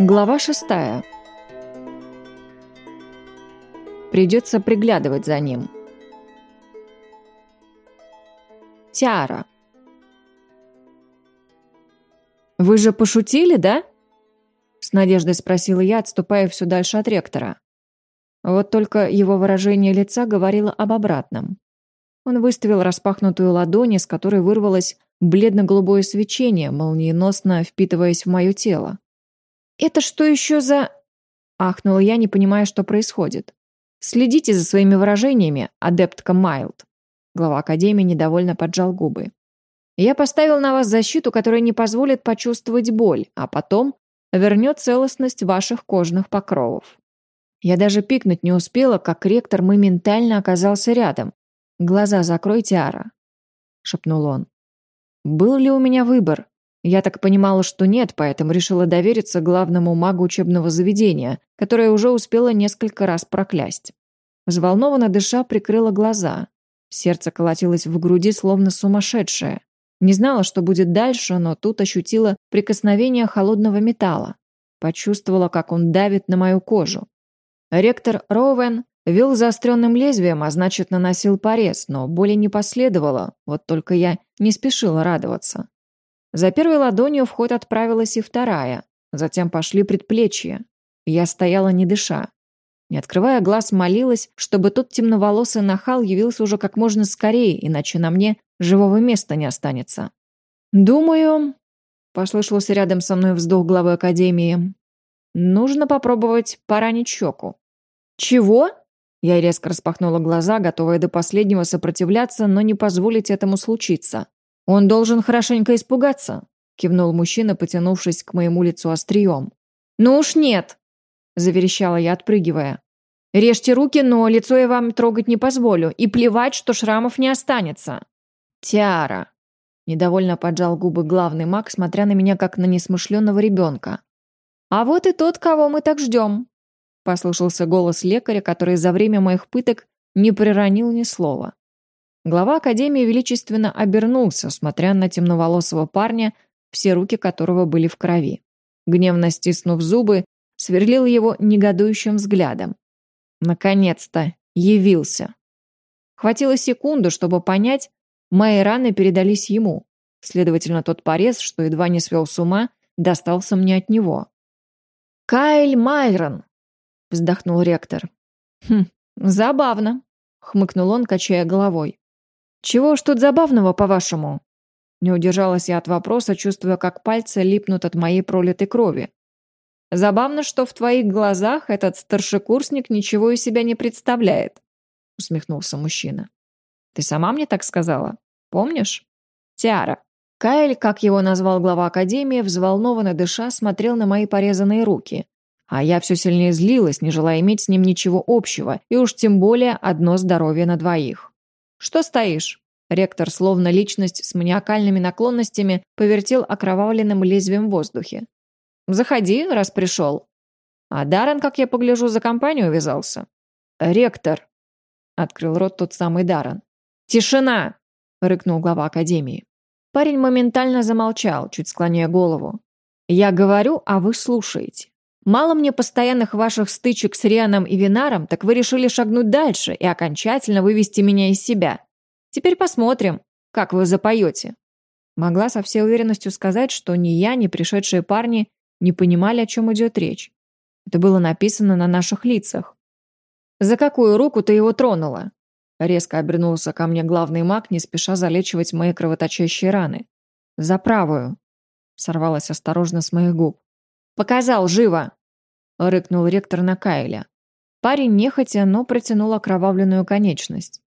Глава шестая. Придется приглядывать за ним. Тиара. «Вы же пошутили, да?» С надеждой спросила я, отступая все дальше от ректора. Вот только его выражение лица говорило об обратном. Он выставил распахнутую ладонь, из которой вырвалось бледно-голубое свечение, молниеносно впитываясь в мое тело. «Это что еще за...» Ахнула я, не понимая, что происходит. «Следите за своими выражениями, адептка Майлд». Глава Академии недовольно поджал губы. «Я поставил на вас защиту, которая не позволит почувствовать боль, а потом вернет целостность ваших кожных покровов». Я даже пикнуть не успела, как ректор моментально оказался рядом. «Глаза закрой, Тиара», — шепнул он. Был ли у меня выбор? Я так понимала, что нет, поэтому решила довериться главному магу учебного заведения, которое уже успела несколько раз проклясть. Взволнованно дыша прикрыла глаза. Сердце колотилось в груди, словно сумасшедшее. Не знала, что будет дальше, но тут ощутила прикосновение холодного металла. Почувствовала, как он давит на мою кожу. Ректор Роуэн вел заостренным лезвием, а значит, наносил порез, но боли не последовало, вот только я не спешила радоваться. За первой ладонью в ход отправилась и вторая, затем пошли предплечья. Я стояла не дыша. Не открывая глаз, молилась, чтобы тот темноволосый нахал явился уже как можно скорее, иначе на мне живого места не останется. «Думаю...» — послышался рядом со мной вздох главы Академии. «Нужно попробовать поранить щеку». «Чего?» Я резко распахнула глаза, готовая до последнего сопротивляться, но не позволить этому случиться. «Он должен хорошенько испугаться», — кивнул мужчина, потянувшись к моему лицу острием. «Ну уж нет», — заверещала я, отпрыгивая. «Режьте руки, но лицо я вам трогать не позволю, и плевать, что шрамов не останется». «Тиара», — недовольно поджал губы главный маг, смотря на меня, как на несмышленного ребенка. «А вот и тот, кого мы так ждем», Послышался голос лекаря, который за время моих пыток не приронил ни слова. Глава Академии величественно обернулся, смотря на темноволосого парня, все руки которого были в крови. Гневно стиснув зубы, сверлил его негодующим взглядом. Наконец-то явился. Хватило секунду, чтобы понять, мои раны передались ему. Следовательно, тот порез, что едва не свел с ума, достался мне от него. «Кайль Майрон!» — вздохнул ректор. «Хм, забавно», — хмыкнул он, качая головой. «Чего ж тут забавного, по-вашему?» Не удержалась я от вопроса, чувствуя, как пальцы липнут от моей пролитой крови. «Забавно, что в твоих глазах этот старшекурсник ничего из себя не представляет», — усмехнулся мужчина. «Ты сама мне так сказала? Помнишь? Тиара». Каэль, как его назвал глава Академии, взволнованно дыша, смотрел на мои порезанные руки, а я все сильнее злилась, не желая иметь с ним ничего общего, и уж тем более одно здоровье на двоих. «Что стоишь?» Ректор, словно личность с маниакальными наклонностями, повертел окровавленным лезвием в воздухе. «Заходи, раз пришел». А Даррен, как я погляжу, за компанию увязался. «Ректор!» — открыл рот тот самый Даррен. «Тишина!» — рыкнул глава Академии. Парень моментально замолчал, чуть склоняя голову. «Я говорю, а вы слушаете. Мало мне постоянных ваших стычек с Рианом и Винаром, так вы решили шагнуть дальше и окончательно вывести меня из себя. Теперь посмотрим, как вы запоете». Могла со всей уверенностью сказать, что ни я, ни пришедшие парни не понимали, о чем идет речь. Это было написано на наших лицах. «За какую руку ты его тронула?» Резко обернулся ко мне главный маг, не спеша залечивать мои кровоточащие раны. «За правую», — сорвалась осторожно с моих губ. «Показал, живо!» — рыкнул ректор на Кайля. Парень нехотя, но протянул окровавленную конечность.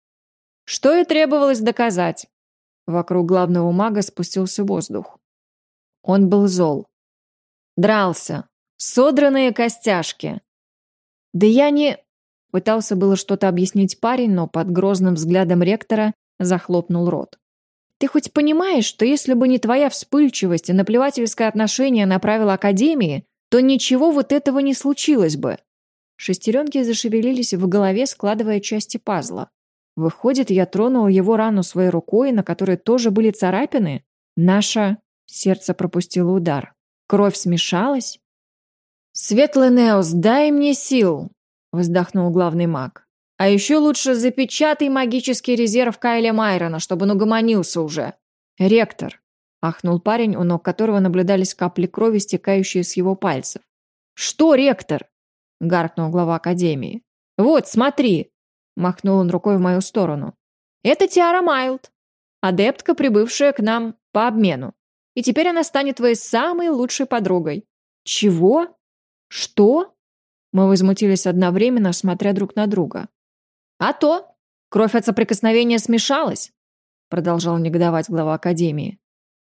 «Что и требовалось доказать!» Вокруг главного мага спустился воздух. Он был зол. Дрался. Содранные костяшки. «Да я не...» Пытался было что-то объяснить парень, но под грозным взглядом ректора захлопнул рот. «Ты хоть понимаешь, что если бы не твоя вспыльчивость и наплевательское отношение на правила Академии, то ничего вот этого не случилось бы. Шестеренки зашевелились в голове, складывая части пазла. Выходит, я тронула его рану своей рукой, на которой тоже были царапины? Наше сердце пропустило удар. Кровь смешалась? «Светлый Неос, дай мне сил!» — вздохнул главный маг. «А еще лучше запечатай магический резерв Кайля Майрона, чтобы он угомонился уже!» «Ректор!» — ахнул парень, у ног которого наблюдались капли крови, стекающие с его пальцев. «Что, ректор?» — гаркнул глава академии. «Вот, смотри!» — махнул он рукой в мою сторону. «Это Тиара Майлд, адептка, прибывшая к нам по обмену. И теперь она станет твоей самой лучшей подругой». «Чего? Что?» Мы возмутились одновременно, смотря друг на друга. «А то! Кровь от соприкосновения смешалась!» Продолжал негодовать глава Академии.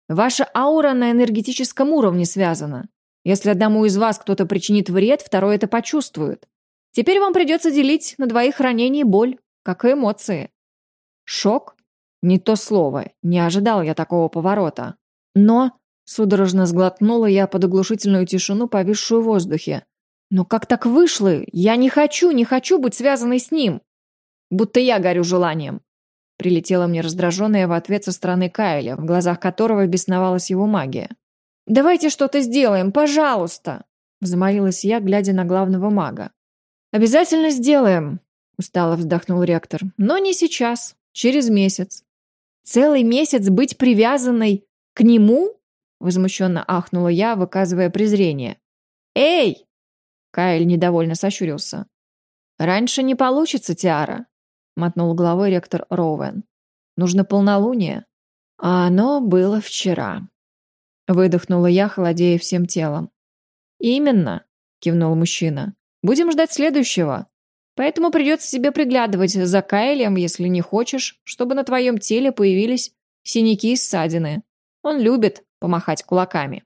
«Ваша аура на энергетическом уровне связана. Если одному из вас кто-то причинит вред, второй это почувствует. Теперь вам придется делить на двоих ранений боль, как и эмоции». Шок? Не то слово. Не ожидал я такого поворота. Но... Судорожно сглотнула я под оглушительную тишину, повисшую в воздухе. «Но как так вышло? Я не хочу, не хочу быть связанной с ним!» «Будто я горю желанием!» Прилетела мне раздраженная в ответ со стороны Кайля, в глазах которого бесновалась его магия. «Давайте что-то сделаем, пожалуйста!» Взмолилась я, глядя на главного мага. «Обязательно сделаем!» Устало вздохнул ректор. «Но не сейчас, через месяц». «Целый месяц быть привязанной к нему?» Возмущенно ахнула я, выказывая презрение. «Эй!» Кайл недовольно сощурился. «Раньше не получится, Тиара», — мотнул головой ректор Роуэн. «Нужно полнолуние». А оно было вчера. Выдохнула я, холодея всем телом. «Именно», — кивнул мужчина. «Будем ждать следующего. Поэтому придется себе приглядывать за Кайлем, если не хочешь, чтобы на твоем теле появились синяки и ссадины. Он любит помахать кулаками.